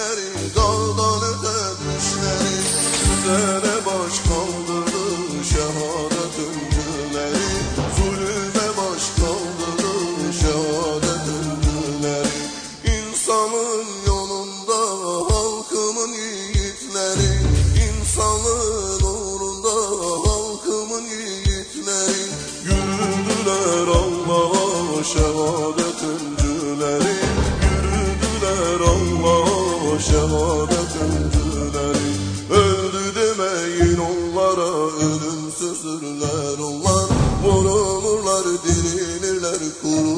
ellerin dirilirler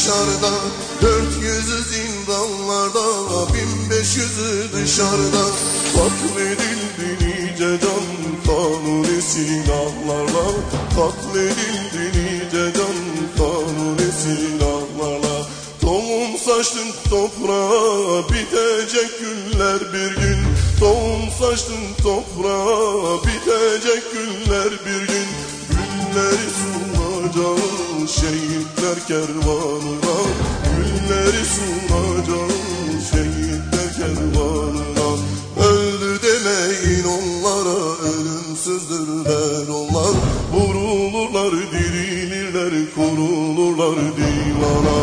dışarıda. Dört yüzü zindanlarda, bin beş yüzü dışarıda. Katledildi nice can kanuni silahlarla. Katledildi nice can kanuni silahlarla. Tohum saçtın toprağa bitecek günler bir gün Tohum saçtın toprağa bitecek günler bir gün Günleri sunacağız şehitler kervanına Günleri sunacağız şehitler kervanına. Öldü demeyin onlara ölümsüzdürler onlar. Vurulurlar dirilirler kurulurlar divana.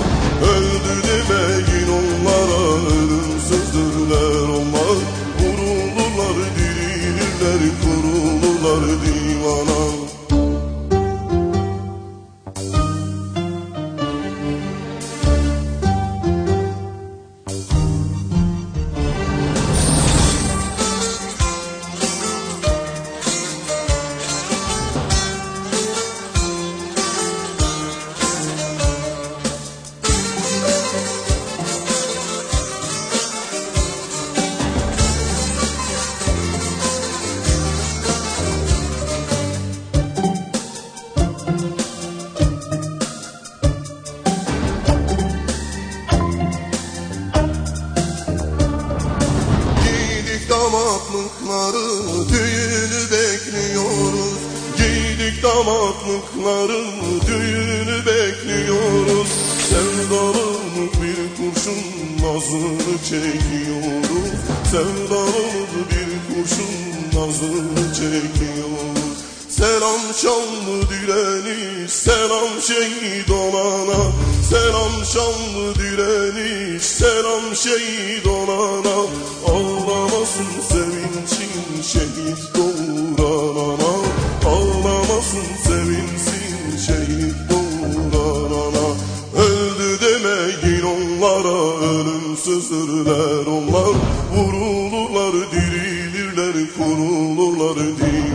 Öldü demeyin onlara ölümsüzdürler onlar. Vurulurlar dirilirler kurulurlar divana damatlıkları düğünü bekliyoruz. Giydik damatlıkları düğünü bekliyoruz. Sevdalımız bir kurşun nazını çekiyoruz. Sevdalımız bir kurşun nazını çekiyoruz. Selam şanlı direniş, selam şehit olana. Selam şanlı direniş, selam şehit olana. Ağlamasın sevinçin şehit doğuran ana Ağlamasın sevinsin şehit doğuran ana Öldü demeyin onlara ölümsüzdürler onlar. Vurulurlar dirilirler kurulurlar divana